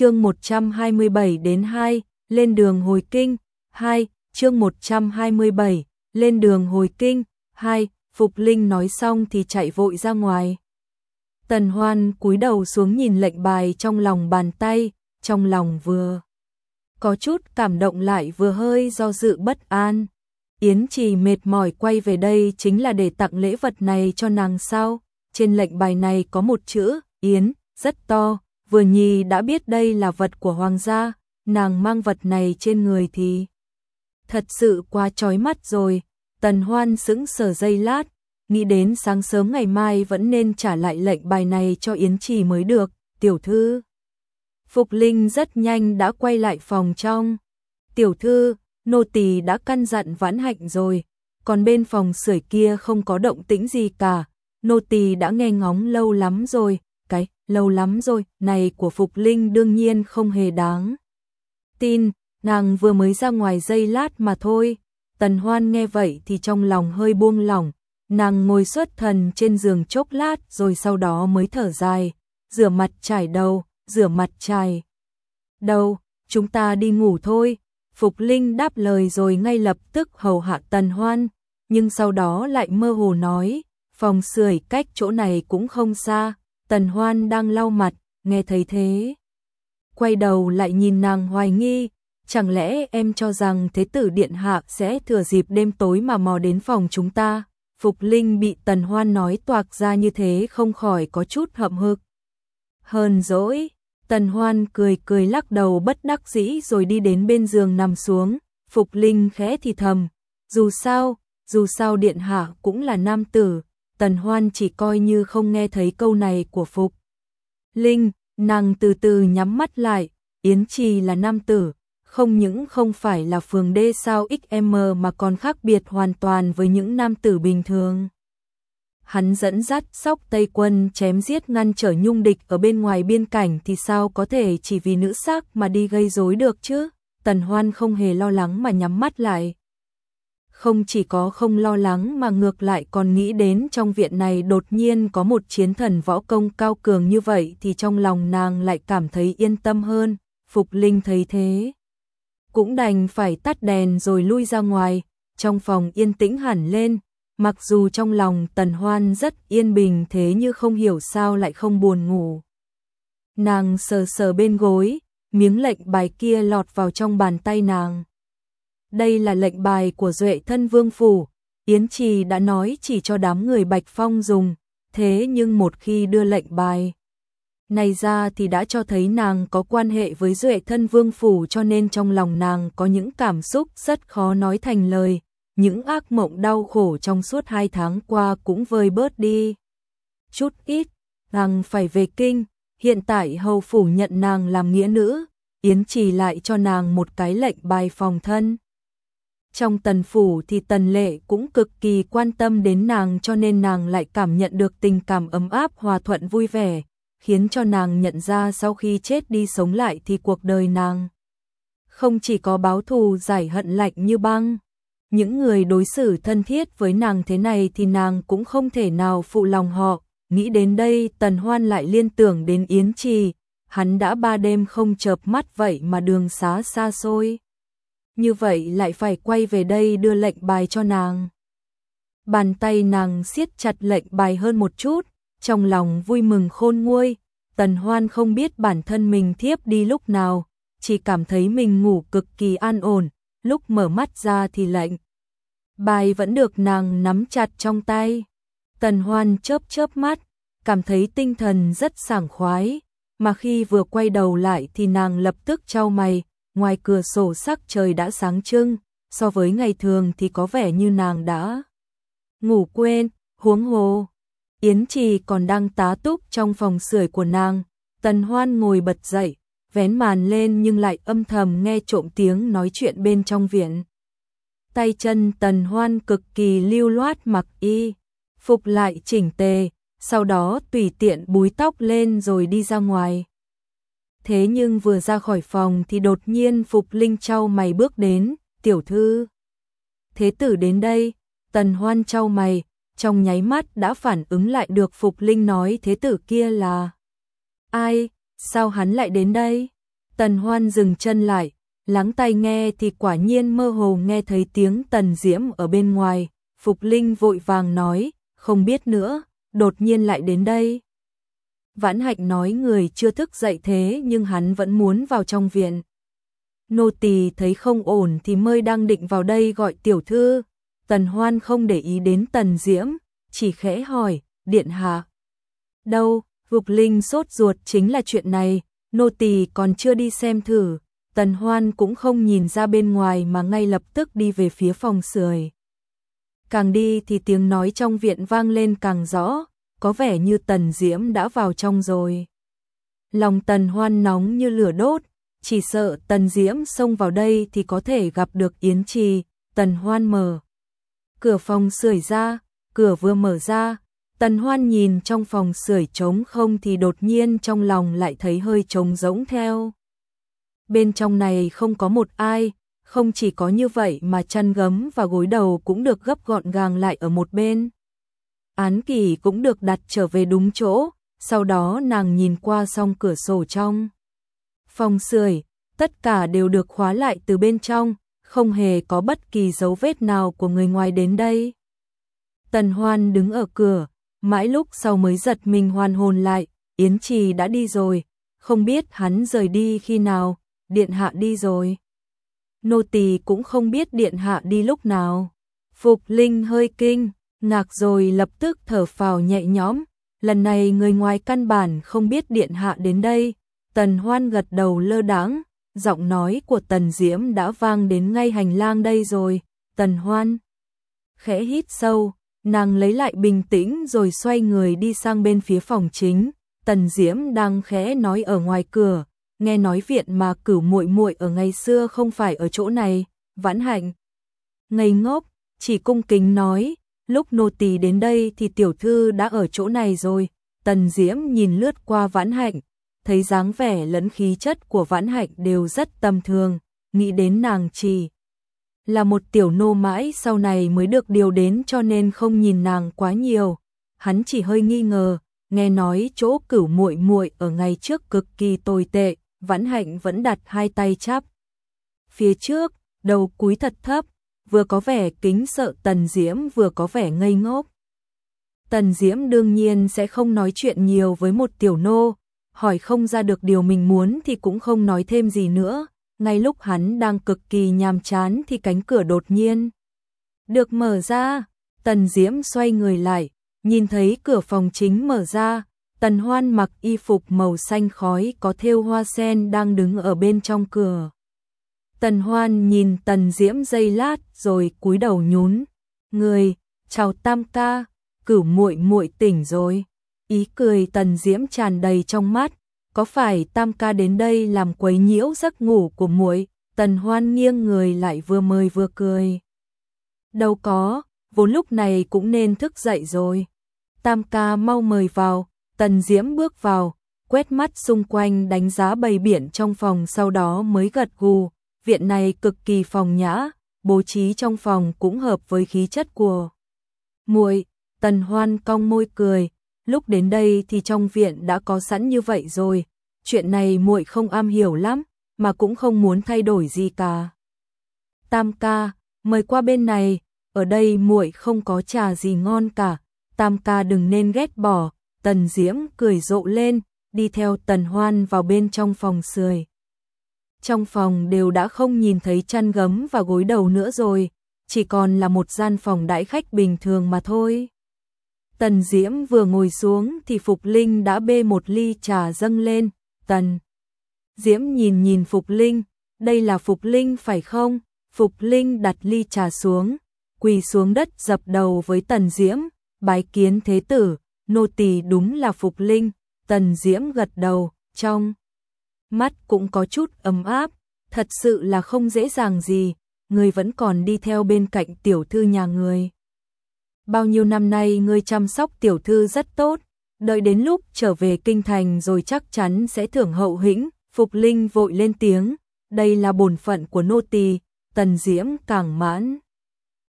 chương 127 đến 2, lên đường hồi kinh, 2, chương 127, lên đường hồi kinh, 2, Phục Linh nói xong thì chạy vội ra ngoài. Tần Hoan cúi đầu xuống nhìn lệnh bài trong lòng bàn tay, trong lòng vừa có chút cảm động lại vừa hơi do dự bất an. Yến Trì mệt mỏi quay về đây chính là để tặng lễ vật này cho nàng sao? Trên lệnh bài này có một chữ Yến rất to, vừa nhi đã biết đây là vật của hoàng gia, nàng mang vật này trên người thì thật sự quá chói mắt rồi. Tần Hoan sững sờ dây lát, nghĩ đến sáng sớm ngày mai vẫn nên trả lại lệnh bài này cho Yến Trì mới được, tiểu thư. Phục Linh rất nhanh đã quay lại phòng trong. Tiểu thư, nô tỳ đã căn dặn vãn hạnh rồi, còn bên phòng sưởi kia không có động tĩnh gì cả, nô tỳ đã nghe ngóng lâu lắm rồi, lâu lắm rồi, này của Phục Linh đương nhiên không hề đáng. Tin, nàng vừa mới ra ngoài dây lát mà thôi. Tần Hoan nghe vậy thì trong lòng hơi buông lỏng, nàng ngồi xuất thần trên giường chốc lát rồi sau đó mới thở dài, rửa mặt chải đầu, rửa mặt chải. Đầu, chúng ta đi ngủ thôi. Phục Linh đáp lời rồi ngay lập tức hầu hạ Tần Hoan, nhưng sau đó lại mơ hồ nói, phòng sưởi cách chỗ này cũng không xa, Tần Hoan đang lau mặt, nghe thấy thế. Quay đầu lại nhìn nàng hoài nghi, chẳng lẽ em cho rằng Thế tử Điện Hạ sẽ thừa dịp đêm tối mà mò đến phòng chúng ta? Phục Linh bị Tần Hoan nói toạc ra như thế không khỏi có chút hậm hực. Hơn dỗi, Tần Hoan cười cười lắc đầu bất đắc dĩ rồi đi đến bên giường nằm xuống, Phục Linh khẽ thì thầm, dù sao, dù sao Điện Hạ cũng là nam tử, Tần Hoan chỉ coi như không nghe thấy câu này của Phục. Linh, nàng từ từ nhắm mắt lại, Yến Trì là nam tử, không những không phải là phường D sao XM mà còn khác biệt hoàn toàn với những nam tử bình thường. Hắn dẫn dắt sóc Tây quân chém giết ngăn trở nhung địch ở bên ngoài biên cảnh thì sao có thể chỉ vì nữ xác mà đi gây rối được chứ? Tần Hoan không hề lo lắng mà nhắm mắt lại không chỉ có không lo lắng mà ngược lại còn nghĩ đến trong viện này đột nhiên có một chiến thần võ công cao cường như vậy thì trong lòng nàng lại cảm thấy yên tâm hơn, Phục Linh thấy thế. Cũng đành phải tắt đèn rồi lui ra ngoài, trong phòng yên tĩnh hẳn lên, mặc dù trong lòng tần hoan rất yên bình thế nhưng không hiểu sao lại không buồn ngủ. Nàng sờ sờ bên gối, miếng lệnh bài kia lọt vào trong bàn tay nàng đây là lệnh bài của Duệ Thân Vương Phủ, Yến Trì đã nói chỉ cho đám người Bạch Phong dùng, thế nhưng một khi đưa lệnh bài này ra thì đã cho thấy nàng có quan hệ với Duệ Thân Vương Phủ cho nên trong lòng nàng có những cảm xúc rất khó nói thành lời, những ác mộng đau khổ trong suốt hai tháng qua cũng vơi bớt đi. Chút ít, nàng phải về kinh, hiện tại hầu phủ nhận nàng làm nghĩa nữ, Yến Trì lại cho nàng một cái lệnh bài phòng thân. Trong tần phủ thì tần lệ cũng cực kỳ quan tâm đến nàng cho nên nàng lại cảm nhận được tình cảm ấm áp hòa thuận vui vẻ, khiến cho nàng nhận ra sau khi chết đi sống lại thì cuộc đời nàng. Không chỉ có báo thù giải hận lạnh như băng, những người đối xử thân thiết với nàng thế này thì nàng cũng không thể nào phụ lòng họ. Nghĩ đến đây tần hoan lại liên tưởng đến Yến Trì, hắn đã ba đêm không chợp mắt vậy mà đường xá xa xôi như vậy lại phải quay về đây đưa lệnh bài cho nàng. Bàn tay nàng siết chặt lệnh bài hơn một chút, trong lòng vui mừng khôn nguôi, tần hoan không biết bản thân mình thiếp đi lúc nào, chỉ cảm thấy mình ngủ cực kỳ an ổn, lúc mở mắt ra thì lệnh. Bài vẫn được nàng nắm chặt trong tay. Tần hoan chớp chớp mắt, cảm thấy tinh thần rất sảng khoái, mà khi vừa quay đầu lại thì nàng lập tức trao mày, ngoài cửa sổ sắc trời đã sáng trưng, so với ngày thường thì có vẻ như nàng đã ngủ quên, huống hồ. Yến Trì còn đang tá túc trong phòng sưởi của nàng, Tần Hoan ngồi bật dậy, vén màn lên nhưng lại âm thầm nghe trộm tiếng nói chuyện bên trong viện. Tay chân Tần Hoan cực kỳ lưu loát mặc y, phục lại chỉnh tề, sau đó tùy tiện búi tóc lên rồi đi ra ngoài thế nhưng vừa ra khỏi phòng thì đột nhiên Phục Linh trao mày bước đến, tiểu thư. Thế tử đến đây, tần hoan trao mày, trong nháy mắt đã phản ứng lại được Phục Linh nói thế tử kia là Ai, sao hắn lại đến đây? Tần hoan dừng chân lại, lắng tai nghe thì quả nhiên mơ hồ nghe thấy tiếng tần diễm ở bên ngoài, Phục Linh vội vàng nói, không biết nữa, đột nhiên lại đến đây. Vãn hạnh nói người chưa thức dậy thế nhưng hắn vẫn muốn vào trong viện. Nô tỳ thấy không ổn thì mới đang định vào đây gọi tiểu thư. Tần Hoan không để ý đến Tần Diễm, chỉ khẽ hỏi, điện hạ. Đâu, Gục Linh sốt ruột chính là chuyện này, nô tỳ còn chưa đi xem thử. Tần Hoan cũng không nhìn ra bên ngoài mà ngay lập tức đi về phía phòng sưởi. Càng đi thì tiếng nói trong viện vang lên càng rõ, có vẻ như tần diễm đã vào trong rồi. Lòng tần hoan nóng như lửa đốt, chỉ sợ tần diễm xông vào đây thì có thể gặp được Yến Trì, tần hoan mở. Cửa phòng sưởi ra, cửa vừa mở ra, tần hoan nhìn trong phòng sưởi trống không thì đột nhiên trong lòng lại thấy hơi trống rỗng theo. Bên trong này không có một ai, không chỉ có như vậy mà chăn gấm và gối đầu cũng được gấp gọn gàng lại ở một bên án kỳ cũng được đặt trở về đúng chỗ, sau đó nàng nhìn qua song cửa sổ trong. Phòng sưởi, tất cả đều được khóa lại từ bên trong, không hề có bất kỳ dấu vết nào của người ngoài đến đây. Tần Hoan đứng ở cửa, mãi lúc sau mới giật mình hoàn hồn lại, Yến Trì đã đi rồi, không biết hắn rời đi khi nào, điện hạ đi rồi. Nô tỳ cũng không biết điện hạ đi lúc nào. Phục Linh hơi kinh ngạc rồi lập tức thở phào nhẹ nhõm, lần này người ngoài căn bản không biết điện hạ đến đây, Tần Hoan gật đầu lơ đãng, giọng nói của Tần Diễm đã vang đến ngay hành lang đây rồi, Tần Hoan. Khẽ hít sâu, nàng lấy lại bình tĩnh rồi xoay người đi sang bên phía phòng chính, Tần Diễm đang khẽ nói ở ngoài cửa, nghe nói viện mà cửu muội muội ở ngày xưa không phải ở chỗ này, Vãn Hạnh. Ngây ngốc, chỉ cung kính nói, lúc nô tỳ đến đây thì tiểu thư đã ở chỗ này rồi. Tần Diễm nhìn lướt qua Vãn Hạnh, thấy dáng vẻ lẫn khí chất của Vãn Hạnh đều rất tầm thường, nghĩ đến nàng chỉ là một tiểu nô mãi sau này mới được điều đến cho nên không nhìn nàng quá nhiều. Hắn chỉ hơi nghi ngờ, nghe nói chỗ cửu muội muội ở ngày trước cực kỳ tồi tệ, Vãn Hạnh vẫn đặt hai tay chắp phía trước, đầu cúi thật thấp, vừa có vẻ kính sợ Tần Diễm vừa có vẻ ngây ngốc. Tần Diễm đương nhiên sẽ không nói chuyện nhiều với một tiểu nô, hỏi không ra được điều mình muốn thì cũng không nói thêm gì nữa. Ngay lúc hắn đang cực kỳ nhàm chán thì cánh cửa đột nhiên được mở ra, Tần Diễm xoay người lại, nhìn thấy cửa phòng chính mở ra, Tần Hoan mặc y phục màu xanh khói có thêu hoa sen đang đứng ở bên trong cửa. Tần Hoan nhìn Tần Diễm giây lát rồi cúi đầu nhún, "Người, chào Tam ca, cửu muội muội tỉnh rồi." Ý cười Tần Diễm tràn đầy trong mắt, "Có phải Tam ca đến đây làm quấy nhiễu giấc ngủ của muội?" Tần Hoan nghiêng người lại vừa mời vừa cười. "Đâu có, vốn lúc này cũng nên thức dậy rồi." Tam ca mau mời vào, Tần Diễm bước vào, quét mắt xung quanh đánh giá bầy biển trong phòng sau đó mới gật gù, viện này cực kỳ phòng nhã, bố trí trong phòng cũng hợp với khí chất của muội. Tần Hoan cong môi cười, lúc đến đây thì trong viện đã có sẵn như vậy rồi, chuyện này muội không am hiểu lắm, mà cũng không muốn thay đổi gì cả. Tam ca, mời qua bên này, ở đây muội không có trà gì ngon cả, Tam ca đừng nên ghét bỏ." Tần Diễm cười rộ lên, đi theo Tần Hoan vào bên trong phòng sưởi trong phòng đều đã không nhìn thấy chăn gấm và gối đầu nữa rồi, chỉ còn là một gian phòng đãi khách bình thường mà thôi. Tần Diễm vừa ngồi xuống thì Phục Linh đã bê một ly trà dâng lên, Tần. Diễm nhìn nhìn Phục Linh, đây là Phục Linh phải không? Phục Linh đặt ly trà xuống, quỳ xuống đất dập đầu với Tần Diễm, bái kiến thế tử, nô tỳ đúng là Phục Linh, Tần Diễm gật đầu, trong mắt cũng có chút ấm áp, thật sự là không dễ dàng gì, người vẫn còn đi theo bên cạnh tiểu thư nhà người. Bao nhiêu năm nay người chăm sóc tiểu thư rất tốt, đợi đến lúc trở về kinh thành rồi chắc chắn sẽ thưởng hậu hĩnh, Phục Linh vội lên tiếng, đây là bổn phận của nô tỳ, Tần Diễm càng mãn.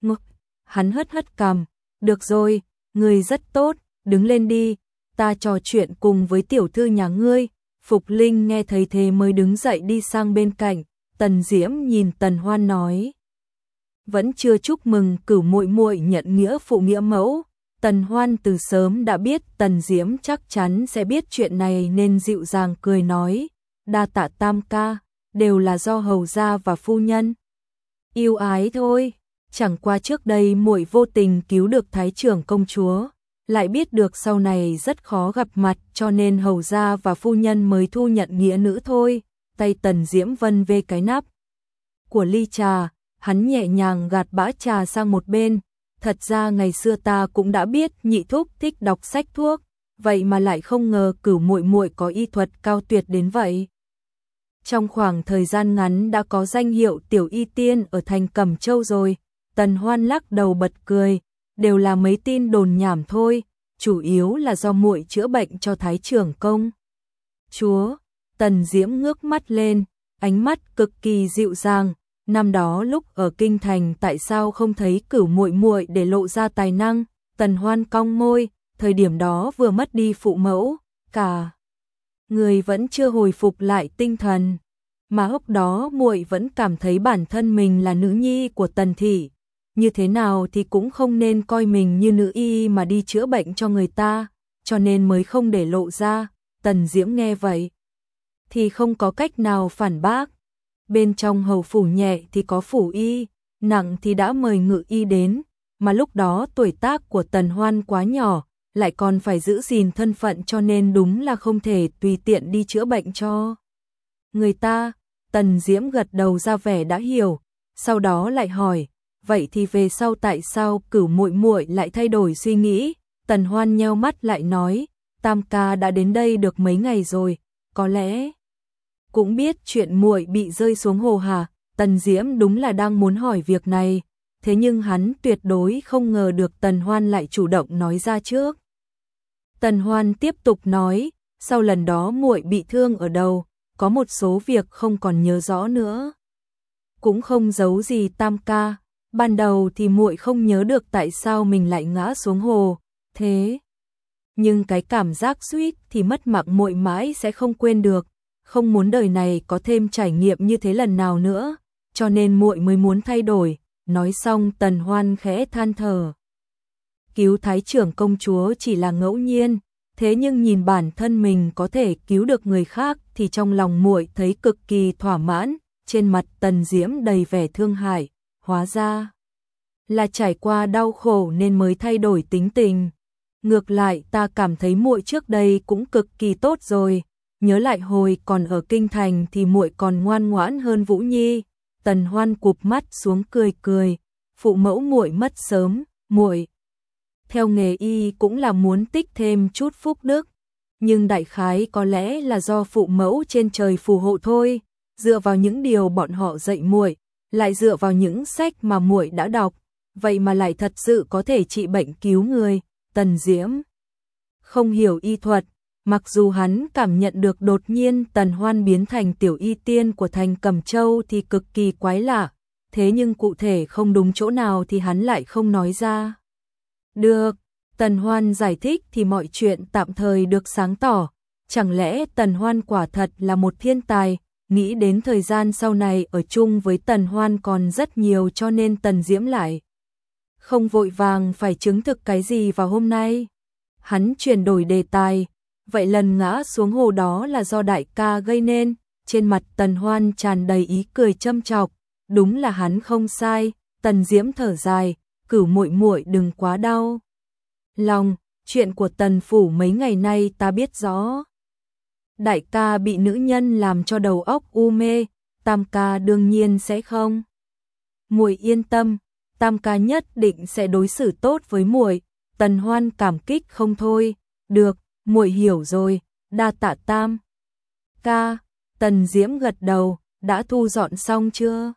Ngực, hắn hất hất cằm, được rồi, người rất tốt, đứng lên đi, ta trò chuyện cùng với tiểu thư nhà ngươi, Phục Linh nghe thấy thế mới đứng dậy đi sang bên cạnh, Tần Diễm nhìn Tần Hoan nói. Vẫn chưa chúc mừng cửu muội muội nhận nghĩa phụ nghĩa mẫu, Tần Hoan từ sớm đã biết Tần Diễm chắc chắn sẽ biết chuyện này nên dịu dàng cười nói, đa tạ tam ca, đều là do hầu gia và phu nhân. Yêu ái thôi, chẳng qua trước đây muội vô tình cứu được thái trưởng công chúa, lại biết được sau này rất khó gặp mặt cho nên hầu gia và phu nhân mới thu nhận nghĩa nữ thôi. Tay tần diễm vân về cái nắp của ly trà, hắn nhẹ nhàng gạt bã trà sang một bên. Thật ra ngày xưa ta cũng đã biết nhị thúc thích đọc sách thuốc, vậy mà lại không ngờ cửu muội muội có y thuật cao tuyệt đến vậy. Trong khoảng thời gian ngắn đã có danh hiệu tiểu y tiên ở thành Cẩm Châu rồi, Tần Hoan lắc đầu bật cười, đều là mấy tin đồn nhảm thôi, chủ yếu là do muội chữa bệnh cho thái trưởng công. Chúa, Tần Diễm ngước mắt lên, ánh mắt cực kỳ dịu dàng, năm đó lúc ở kinh thành tại sao không thấy cửu muội muội để lộ ra tài năng, Tần Hoan cong môi, thời điểm đó vừa mất đi phụ mẫu, cả người vẫn chưa hồi phục lại tinh thần. Mà hốc đó muội vẫn cảm thấy bản thân mình là nữ nhi của Tần thị, như thế nào thì cũng không nên coi mình như nữ y mà đi chữa bệnh cho người ta, cho nên mới không để lộ ra, tần diễm nghe vậy. Thì không có cách nào phản bác, bên trong hầu phủ nhẹ thì có phủ y, nặng thì đã mời ngự y đến, mà lúc đó tuổi tác của tần hoan quá nhỏ, lại còn phải giữ gìn thân phận cho nên đúng là không thể tùy tiện đi chữa bệnh cho. Người ta, tần diễm gật đầu ra vẻ đã hiểu, sau đó lại hỏi vậy thì về sau tại sao cửu muội muội lại thay đổi suy nghĩ? Tần Hoan nheo mắt lại nói, Tam ca đã đến đây được mấy ngày rồi, có lẽ cũng biết chuyện muội bị rơi xuống hồ hà, Tần Diễm đúng là đang muốn hỏi việc này, thế nhưng hắn tuyệt đối không ngờ được Tần Hoan lại chủ động nói ra trước. Tần Hoan tiếp tục nói, sau lần đó muội bị thương ở đầu, có một số việc không còn nhớ rõ nữa. Cũng không giấu gì Tam ca, ban đầu thì muội không nhớ được tại sao mình lại ngã xuống hồ, thế nhưng cái cảm giác suýt thì mất mạng muội mãi sẽ không quên được, không muốn đời này có thêm trải nghiệm như thế lần nào nữa, cho nên muội mới muốn thay đổi." Nói xong, Tần Hoan khẽ than thở. Cứu thái trưởng công chúa chỉ là ngẫu nhiên, thế nhưng nhìn bản thân mình có thể cứu được người khác thì trong lòng muội thấy cực kỳ thỏa mãn, trên mặt Tần Diễm đầy vẻ thương hại hóa ra là trải qua đau khổ nên mới thay đổi tính tình. Ngược lại ta cảm thấy muội trước đây cũng cực kỳ tốt rồi, nhớ lại hồi còn ở kinh thành thì muội còn ngoan ngoãn hơn Vũ Nhi. Tần Hoan cụp mắt xuống cười cười, phụ mẫu muội mất sớm, muội. Theo nghề y cũng là muốn tích thêm chút phúc đức, nhưng đại khái có lẽ là do phụ mẫu trên trời phù hộ thôi, dựa vào những điều bọn họ dạy muội, lại dựa vào những sách mà muội đã đọc, vậy mà lại thật sự có thể trị bệnh cứu người, Tần Diễm. Không hiểu y thuật, mặc dù hắn cảm nhận được đột nhiên Tần Hoan biến thành tiểu y tiên của thành Cẩm Châu thì cực kỳ quái lạ, thế nhưng cụ thể không đúng chỗ nào thì hắn lại không nói ra. Được, Tần Hoan giải thích thì mọi chuyện tạm thời được sáng tỏ, chẳng lẽ Tần Hoan quả thật là một thiên tài, nghĩ đến thời gian sau này ở chung với Tần Hoan còn rất nhiều cho nên Tần Diễm lại. Không vội vàng phải chứng thực cái gì vào hôm nay. Hắn chuyển đổi đề tài, vậy lần ngã xuống hồ đó là do đại ca gây nên, trên mặt Tần Hoan tràn đầy ý cười châm chọc, đúng là hắn không sai, Tần Diễm thở dài, cửu muội muội đừng quá đau. Lòng, chuyện của Tần phủ mấy ngày nay ta biết rõ đại ca bị nữ nhân làm cho đầu óc u mê, tam ca đương nhiên sẽ không. Muội yên tâm, tam ca nhất định sẽ đối xử tốt với muội, Tần Hoan cảm kích không thôi, được, muội hiểu rồi, đa tạ tam. Ca, Tần Diễm gật đầu, đã thu dọn xong chưa?